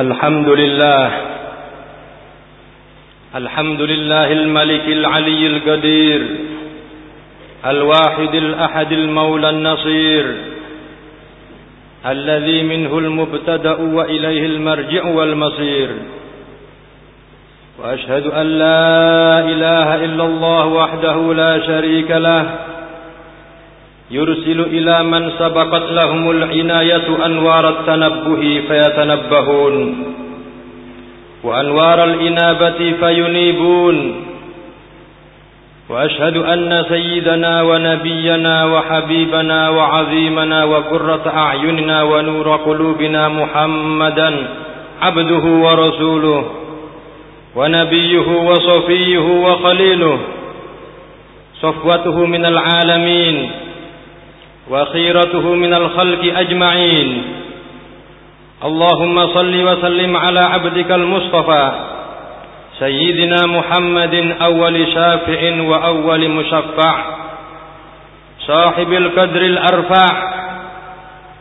الحمد لله. الحمد لله الملك العلي القدير الواحد الأحد المولى النصير الذي منه المبتدأ وإليه المرجع والمصير. وأشهد أن لا إله إلا الله وحده لا شريك له يرسل إلى من سبقت لهم العناية أنوار التنبه فيتنبهون وأنوار الإنابة فينيبون وأشهد أن سيدنا ونبينا وحبيبنا وعظيمنا وقرة أعيننا ونور قلوبنا محمدا عبده ورسوله ونبيه وصفيه وخليله صفوته من العالمين وخيرته من الخلق أجمعين. اللهم صل وسلم على عبدك المصطفى سيدنا محمد أول شافع وأول مشفع صاحب القدر الأرفع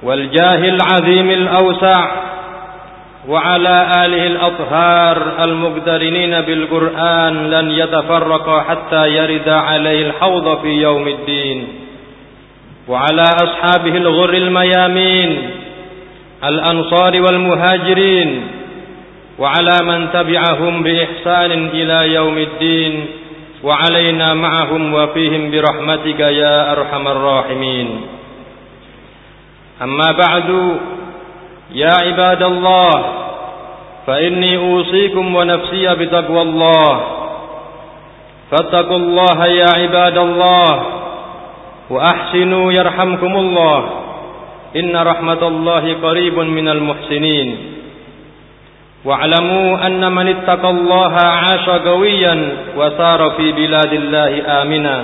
والجاه العظيم الأوسع وعلى آله الأطهار المقترنين بالقرآن لن يتفرقا حتى يرد عليه الحوض في يوم الدين. وعلى أصحابه الغر الميامين الأنصار والمهاجرين وعلى من تبعهم بإحسان إلى يوم الدين وعلينا معهم وفيهم برحمتك يا أرحم الراحمين. أما بعد يا عباد الله فإني أوصيكم ونفسي بتقوى الله. فاتقوا الله يا عباد الله. وأحسنوا يرحمكم الله. إن رحمة الله قريب من المحسنين. واعلموا أن من اتقى الله عاش قويا وسار في بلاد الله آمنا.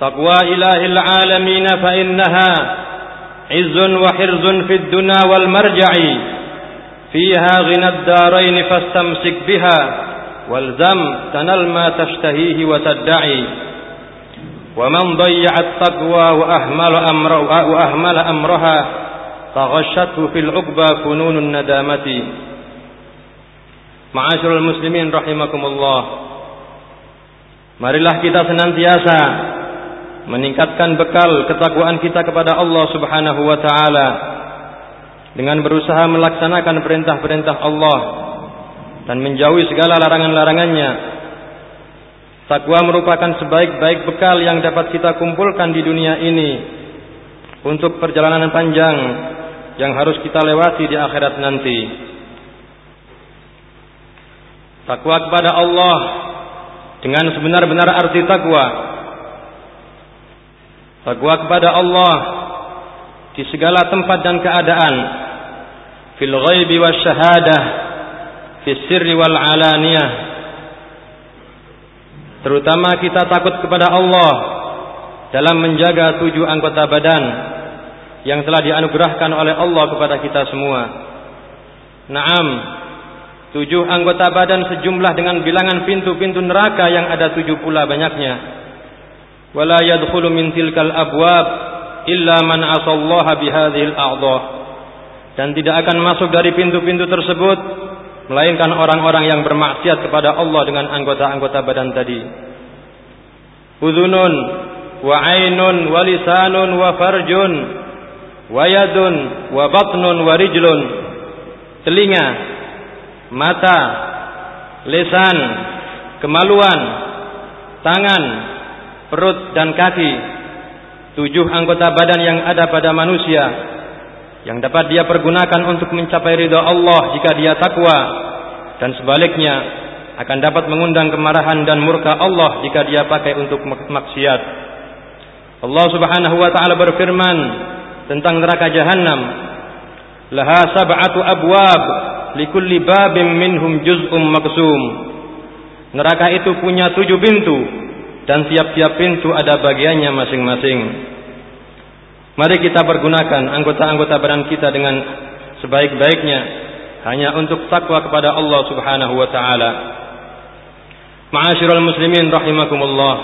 تقوى إله العالمين فإنها عز وحرز في الدنا والمرجع. فيها غنى الدارين فاستمسك بها والزم تنل ما تشتهيه وتدعي. ومن ضيع التقوى وأهمل, أمره وأهمل أمرها فغشته في العقبى فنون الندامة معاشر المسلمين رحمكم الله Marilah kita senantiasa meningkatkan bekal ketakwaan kita kepada Allah Subhanahu wa taala dengan berusaha melaksanakan perintah-perintah Allah dan menjauhi segala larangan-larangannya Takwa merupakan sebaik-baik bekal yang dapat kita kumpulkan di dunia ini untuk perjalanan panjang yang harus kita lewati di akhirat nanti. Takwa kepada Allah dengan sebenar-benar arti takwa. Takwa kepada Allah di segala tempat dan keadaan. Fil ghaibi wasyahadah, fis sirri wal alaniyah Terutama kita takut kepada Allah dalam menjaga tujuh anggota badan yang telah dianugerahkan oleh Allah kepada kita semua. Naam, tujuh anggota badan sejumlah dengan bilangan pintu-pintu neraka yang ada tujuh pula banyaknya. Wala yadkhulu min tilkal abwab illa man asallaha bihadhil a'dha. Dan tidak akan masuk dari pintu-pintu tersebut melainkan orang-orang yang bermaksiat kepada Allah dengan anggota-anggota badan tadi. Udhunun wa ainun wa lisanun wa farjun wa yadun wa batnun wa rijlun. Telinga, mata, lisan, kemaluan, tangan, perut dan kaki. Tujuh anggota badan yang ada pada manusia yang dapat dia pergunakan untuk mencapai ridha Allah jika dia takwa dan sebaliknya akan dapat mengundang kemarahan dan murka Allah jika dia pakai untuk maksiat. Allah Subhanahu wa taala berfirman tentang neraka jahanam, "Laha sab'atu abwab, likulli babin minhum juz'um maksum." Neraka itu punya tujuh pintu dan tiap-tiap pintu ada bagiannya masing-masing. Mari kita pergunakan anggota-anggota badan kita dengan sebaik-baiknya hanya untuk takwa kepada Allah Subhanahu wa taala. Ma'asyiral muslimin rahimakumullah.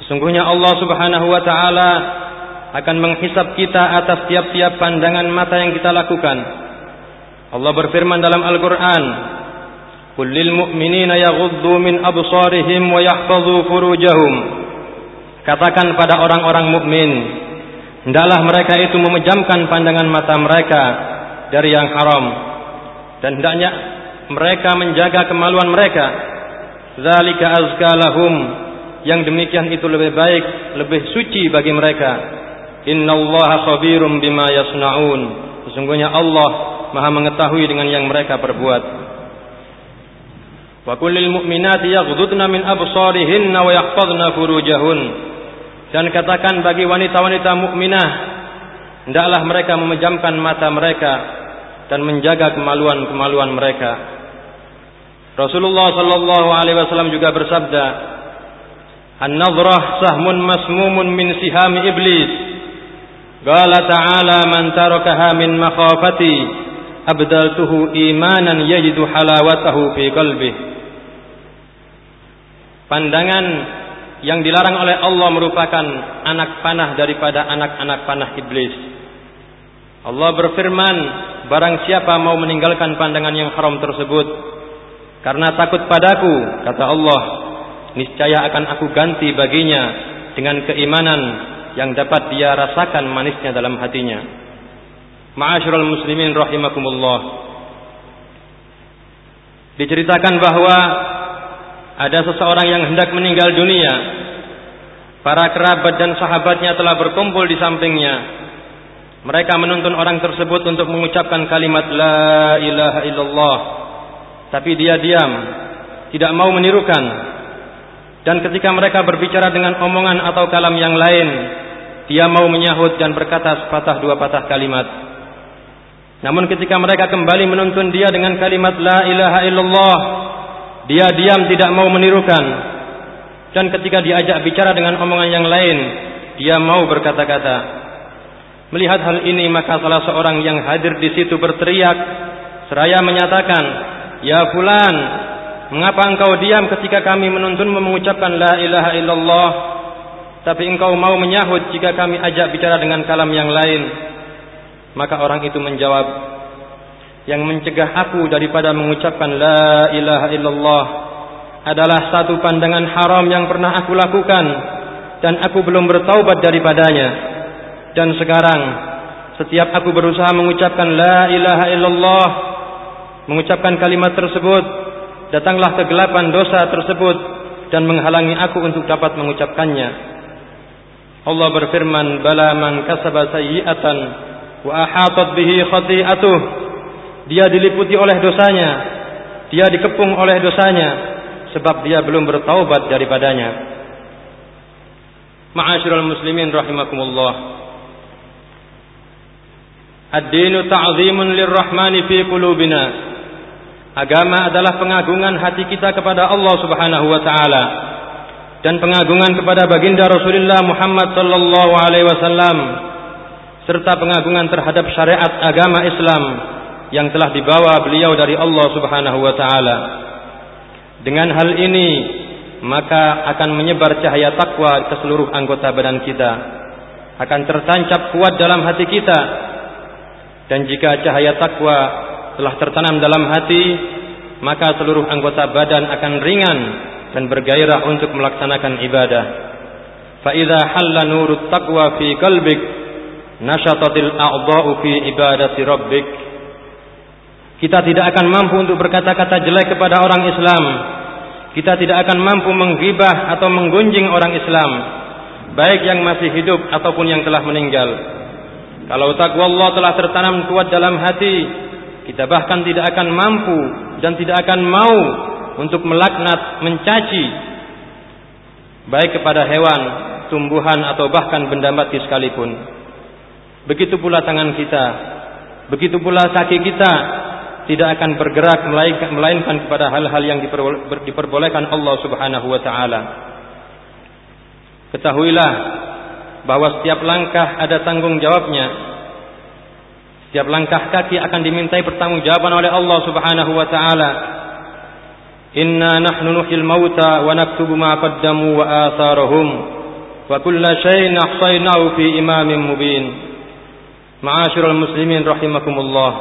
Sesungguhnya Allah Subhanahu wa taala akan menghisap kita atas tiap-tiap pandangan mata yang kita lakukan. Allah berfirman dalam Al-Qur'an, "Qul lil mu'minina yaghuddu min absarihim wa yahfazu furujahum." Katakan pada orang-orang mukmin, hendaklah mereka itu memejamkan pandangan mata mereka dari yang haram dan hendaknya mereka menjaga kemaluan mereka. Zalika azka lahum. Yang demikian itu lebih baik, lebih suci bagi mereka. Innallaha khabirum bima yasnaun. Sesungguhnya Allah Maha mengetahui dengan yang mereka perbuat. Wa kullil mu'minati yaghdudna min absarihinna wa yahfazna furujahun. Dan katakan bagi wanita-wanita mukminah hendaklah mereka memejamkan mata mereka dan menjaga kemaluan-kemaluan mereka. Rasulullah sallallahu alaihi wasallam juga bersabda, "An-nadhrah sahmun masmumun min sihami iblis." Qala ta'ala man tarakaha min makhafati abdaltuhu imanan yajidu halawatahu fi qalbi. Pandangan yang dilarang oleh Allah merupakan anak panah daripada anak-anak panah iblis. Allah berfirman, barang siapa mau meninggalkan pandangan yang haram tersebut karena takut padaku, kata Allah, niscaya akan aku ganti baginya dengan keimanan yang dapat dia rasakan manisnya dalam hatinya. Ma'asyiral muslimin rahimakumullah. Diceritakan bahwa ada seseorang yang hendak meninggal dunia. Para kerabat dan sahabatnya telah berkumpul di sampingnya mereka menuntun orang tersebut untuk mengucapkan kalimat La ilaha illallah. Tapi dia diam. Tidak mau menirukan. Dan ketika mereka berbicara dengan omongan atau kalam yang lain. Dia mau menyahut dan berkata sepatah dua patah kalimat. Namun ketika mereka kembali menuntun dia dengan kalimat La ilaha illallah. Dia diam tidak mau menirukan. Dan ketika diajak bicara dengan omongan yang lain. Dia mau berkata-kata. Melihat hal ini maka salah seorang yang hadir di situ berteriak seraya menyatakan, "Ya fulan, mengapa engkau diam ketika kami menuntun mengucapkan la ilaha illallah, tapi engkau mau menyahut jika kami ajak bicara dengan kalam yang lain?" Maka orang itu menjawab, "Yang mencegah aku daripada mengucapkan la ilaha illallah adalah satu pandangan haram yang pernah aku lakukan dan aku belum bertaubat daripadanya." Dan sekarang setiap aku berusaha mengucapkan la ilaha illallah, mengucapkan kalimat tersebut, datanglah kegelapan dosa tersebut dan menghalangi aku untuk dapat mengucapkannya. Allah berfirman, "Bala man kasaba sayyi'atan wa ahatat bihi khati'atuh." Dia diliputi oleh dosanya, dia dikepung oleh dosanya sebab dia belum bertaubat daripadanya. Ma'asyiral muslimin rahimakumullah. Ad-dinu ta'zimun lirrahmani fi qulubina. Agama adalah pengagungan hati kita kepada Allah Subhanahu wa taala dan pengagungan kepada baginda Rasulullah Muhammad sallallahu alaihi wasallam serta pengagungan terhadap syariat agama Islam yang telah dibawa beliau dari Allah Subhanahu wa taala. Dengan hal ini maka akan menyebar cahaya takwa ke seluruh anggota badan kita. Akan tertancap kuat dalam hati kita dan jika cahaya takwa telah tertanam dalam hati, maka seluruh anggota badan akan ringan dan bergairah untuk melaksanakan ibadah. Halla nurut fi nashatatil fi ibadati rabbik. Kita tidak akan mampu untuk berkata-kata jelek kepada orang Islam. Kita tidak akan mampu menggibah atau menggunjing orang Islam, baik yang masih hidup ataupun yang telah meninggal. Kalau takwa Allah telah tertanam kuat dalam hati, kita bahkan tidak akan mampu dan tidak akan mau untuk melaknat, mencaci baik kepada hewan, tumbuhan atau bahkan benda mati sekalipun. Begitu pula tangan kita, begitu pula kaki kita tidak akan bergerak melainkan kepada hal-hal yang diperbolehkan Allah Subhanahu wa taala. Ketahuilah bahwa setiap langkah ada tanggung jawabnya. Setiap langkah kaki akan dimintai pertanggungjawaban oleh Allah Subhanahu wa taala. Inna nahnu nuhyil mauta wa naktubu ma qaddamu wa atharahum wa kulla shay'in ahsaynahu fi imamin mubin. Ma'asyiral muslimin rahimakumullah.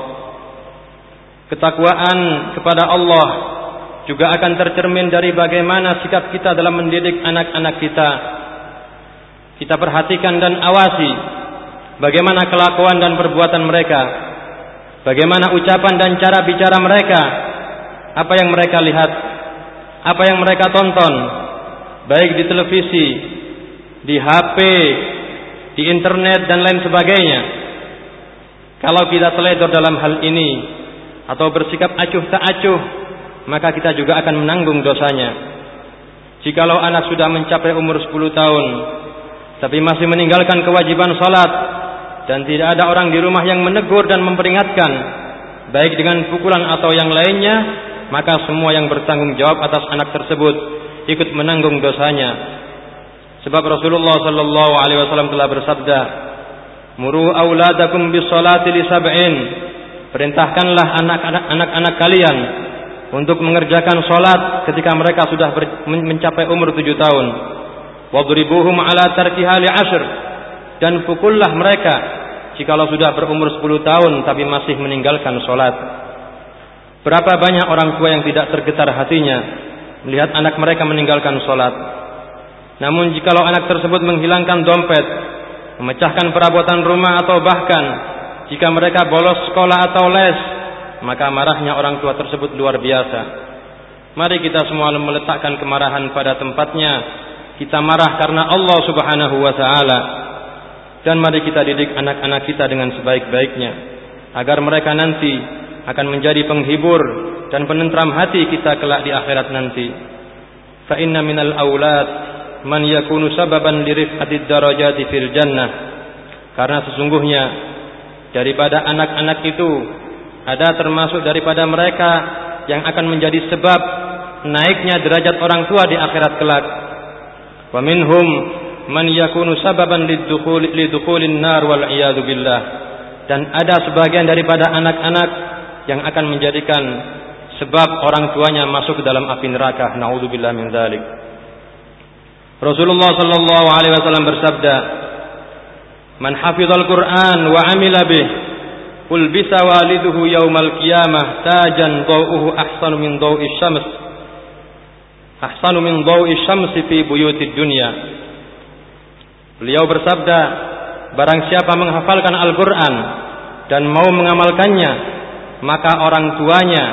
ketakwaan kepada Allah juga akan tercermin dari bagaimana sikap kita dalam mendidik anak-anak kita. Kita perhatikan dan awasi bagaimana kelakuan dan perbuatan mereka, bagaimana ucapan dan cara bicara mereka, apa yang mereka lihat, apa yang mereka tonton, baik di televisi, di HP, di internet dan lain sebagainya. Kalau kita teledor dalam hal ini atau bersikap acuh tak acuh, maka kita juga akan menanggung dosanya. Jikalau anak sudah mencapai umur 10 tahun tapi masih meninggalkan kewajiban salat dan tidak ada orang di rumah yang menegur dan memperingatkan baik dengan pukulan atau yang lainnya, maka semua yang bertanggung jawab atas anak tersebut ikut menanggung dosanya Sebab Rasulullah sallallahu alaihi wasallam telah bersabda, "Muru auladakum bis salati li sab'in." Perintahkanlah anak-anak anak-anak kalian untuk mengerjakan salat ketika mereka sudah mencapai umur tujuh tahun. Wadribuhum ala tarkiha li ashr. Dan pukullah mereka jikalau sudah berumur sepuluh tahun tapi masih meninggalkan salat. Berapa banyak orang tua yang tidak tergetar hatinya melihat anak mereka meninggalkan salat? Namun jikalau anak tersebut menghilangkan dompet, memecahkan perabotan rumah atau bahkan jika mereka bolos sekolah atau les, maka marahnya orang tua tersebut luar biasa. Mari kita semua meletakkan kemarahan pada tempatnya. Kita marah karena Allah Subhanahu wa taala. Dan mari kita didik anak-anak kita dengan sebaik-baiknya agar mereka nanti akan menjadi penghibur dan penentram hati kita kelak di akhirat nanti. Fa inna minal aulad man yakunu sababan lirifati darajati fil jannah karena sesungguhnya daripada anak-anak itu ada termasuk daripada mereka yang akan menjadi sebab naiknya derajat orang tua di akhirat kelak wa minhum man yakunu sababan lidukhulin nar wal dan ada sebagian daripada anak-anak yang akan menjadikan sebab orang tuanya masuk ke dalam api neraka. Naudzubillah min dzalik Rasulullah sallallahu alaihi wasallam bersabda, "Man hafizal Qur'an wa 'amila bih, ulbisa waliduhu yaumal qiyamah tajan dawuhu ahsanu min dawi syams." Ahsanu min dawi syams fi buyutid dunya. Beliau bersabda, barang siapa menghafalkan Al-Qur'an dan mau mengamalkannya, maka orang tuanya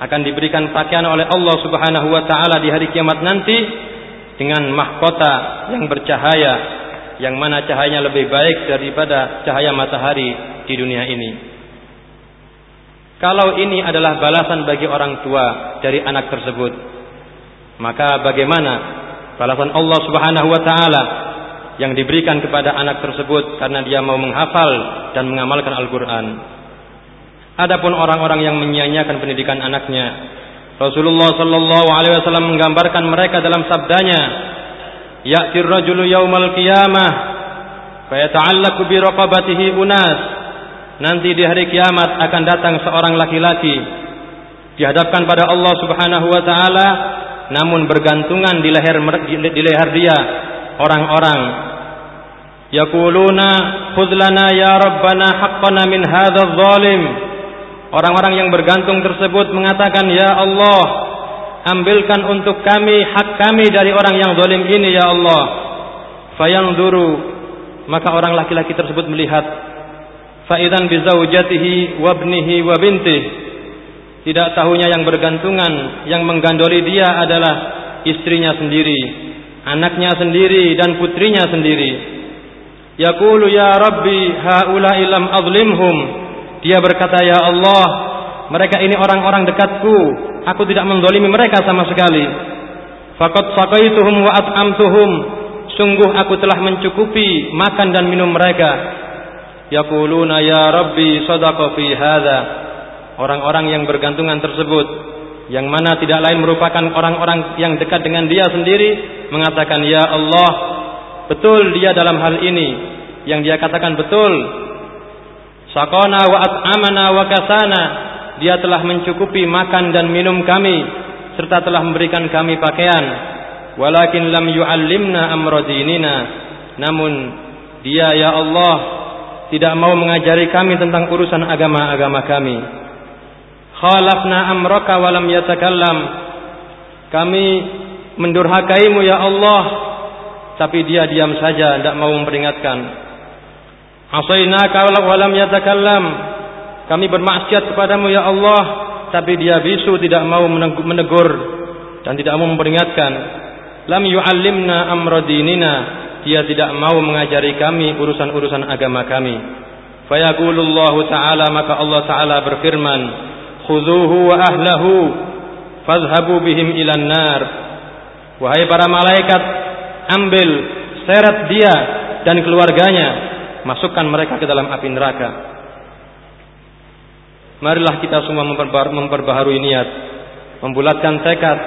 akan diberikan pakaian oleh Allah Subhanahu wa taala di hari kiamat nanti dengan mahkota yang bercahaya yang mana cahayanya lebih baik daripada cahaya matahari di dunia ini. Kalau ini adalah balasan bagi orang tua dari anak tersebut, maka bagaimana balasan Allah Subhanahu wa taala yang diberikan kepada anak tersebut karena dia mau menghafal dan mengamalkan Al-Qur'an. Adapun orang-orang yang menyia-nyiakan pendidikan anaknya, Rasulullah sallallahu alaihi wasallam menggambarkan mereka dalam sabdanya, "Ya'tir rajulu yaumal qiyamah fa yata'allaqu bi raqabatihi unas." Nanti di hari kiamat akan datang seorang laki-laki dihadapkan pada Allah Subhanahu wa taala namun bergantungan di leher di leher dia orang-orang yaquluna khudh lana ya rabbana haqqana min hadzal zalim Orang-orang yang bergantung tersebut mengatakan, Ya Allah, ambilkan untuk kami hak kami dari orang yang zalim ini, Ya Allah. duru, maka orang laki-laki tersebut melihat. Faidan bizaujatihi wabnihi wabintih. Tidak tahunya yang bergantungan, yang menggandoli dia adalah istrinya sendiri, anaknya sendiri dan putrinya sendiri. Yaqulu ya Rabbi haula ilam azlimhum dia berkata, Ya Allah, mereka ini orang-orang dekatku. Aku tidak mendolimi mereka sama sekali. Fakat sakaituhum wa at'amtuhum. Sungguh aku telah mencukupi makan dan minum mereka. Yaquluna ya Rabbi sadaqa fi hadha. Orang-orang yang bergantungan tersebut yang mana tidak lain merupakan orang-orang yang dekat dengan dia sendiri mengatakan ya Allah betul dia dalam hal ini yang dia katakan betul Sakona wa at'amana wa kasana. Dia telah mencukupi makan dan minum kami serta telah memberikan kami pakaian. Walakin lam yu'allimna amra. Namun dia ya Allah tidak mau mengajari kami tentang urusan agama-agama kami. Khalafna amraka wa lam yatakallam. Kami mendurhakaimu ya Allah. Tapi dia diam saja tidak mau memperingatkan. Asainaka wa lam yatakallam. Kami bermaksiat kepadamu ya Allah. Tapi dia bisu tidak mau menegur dan tidak mau memperingatkan. Lam yu'allimna amra dinina. Dia tidak mau mengajari kami urusan-urusan agama kami. Fayaqulullahu ta'ala maka Allah ta'ala berfirman khudhuhu wa ahlahu fadhhabu bihim ilan nar wahai para malaikat ambil seret dia dan keluarganya masukkan mereka ke dalam api neraka Marilah kita semua memperbaharui niat, membulatkan tekad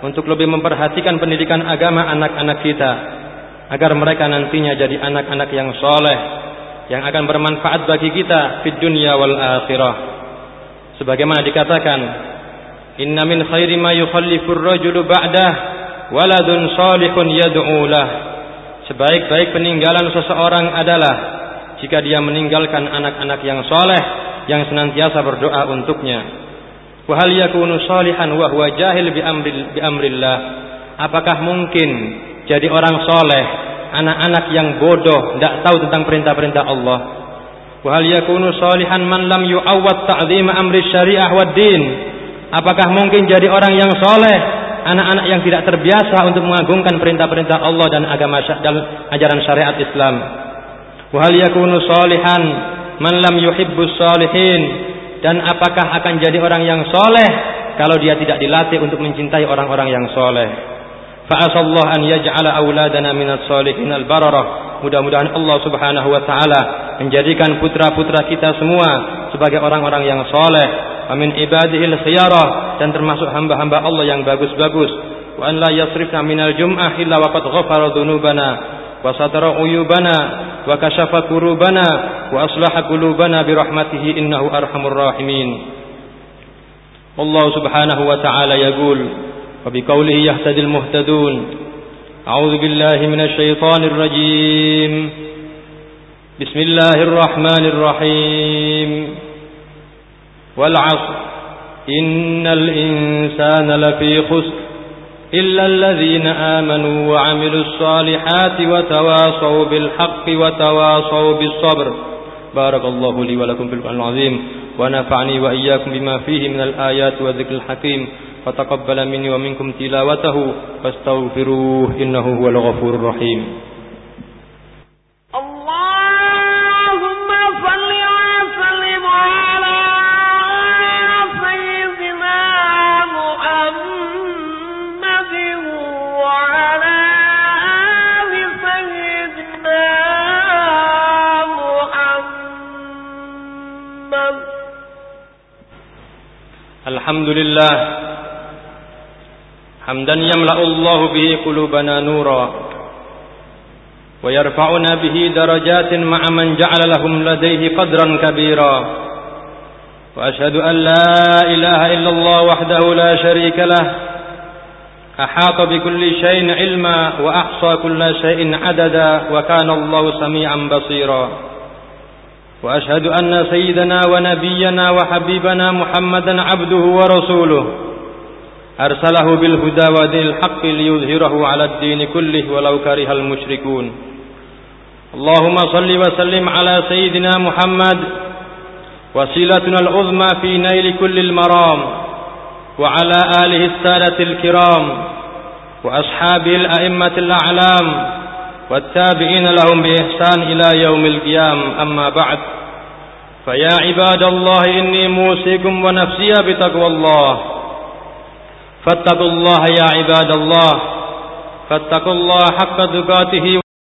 untuk lebih memperhatikan pendidikan agama anak-anak kita agar mereka nantinya jadi anak-anak yang soleh yang akan bermanfaat bagi kita di dunia wal akhirah. Sebagaimana dikatakan, Inna min khairi ma yukhallifur rajulu ba'dah waladun salihun yad'ulah. Sebaik-baik peninggalan seseorang adalah jika dia meninggalkan anak-anak yang soleh yang senantiasa berdoa untuknya. Wa hal yakunu salihan wa huwa jahil bi amril bi amrillah. Apakah mungkin jadi orang soleh, anak-anak yang bodoh, tidak tahu tentang perintah-perintah Allah? Wa hal yakunu salihan man lam yu'awwad ta'zim amri syariah wa din. Apakah mungkin jadi orang yang soleh, anak-anak yang tidak terbiasa untuk mengagungkan perintah-perintah Allah dan agama dan ajaran syariat Islam? Wa hal yakunu salihan man lam yuhibbus salihin dan apakah akan jadi orang yang soleh kalau dia tidak dilatih untuk mencintai orang-orang yang soleh fa'asallahu an yaj'ala auladana minas salihin al-bararah mudah-mudahan Allah subhanahu wa ta'ala menjadikan putra-putra kita semua sebagai orang-orang yang soleh amin ibadihil khiyarah dan termasuk hamba-hamba Allah yang bagus-bagus wa an la yasrifna minal jum'ah illa waqad ghafara dhunubana wa satara uyubana wa kashafa kurubana wa aslaha qulubana bi rahmatihi innahu arhamur rahimin. Allah Subhanahu wa ta'ala yaqul wa bi qawlihi yahtadil muhtadun. A'udzu billahi minasy syaithanir rajim. Bismillahir rahmanir rahim. Wal 'asr innal insana lafi khusr إلا الذين آمنوا وعملوا الصالحات وتواصوا بالحق وتواصوا بالصبر. بارك الله لي ولكم في القرآن العظيم ونفعني وإياكم بما فيه من الآيات والذكر الحكيم. فتقبل مني ومنكم تلاوته فاستغفروه إنه هو الغفور الرحيم. الحمد لله حمدا يملأ الله به قلوبنا نورا ويرفعنا به درجات مع من جعل لهم لديه قدرا كبيرا وأشهد أن لا إله إلا الله وحده لا شريك له أحاط بكل شيء علما وأحصى كل شيء عددا وكان الله سميعا بصيرا وأشهد أن سيدنا ونبينا وحبيبنا محمدا عبده ورسوله. أرسله بالهدى ودين الحق ليظهره على الدين كله ولو كره المشركون. اللهم صل وسلم على سيدنا محمد. وسيلتنا العظمى في نيل كل المرام. وعلى آله السادة الكرام. وأصحابه الأئمة الأعلام. والتابعين لهم بإحسان إلى يوم القيام أما بعد فيا عباد الله إني موسيكم ونفسي بتقوى الله. فاتقوا الله يا عباد الله. فاتقوا الله حق تقاته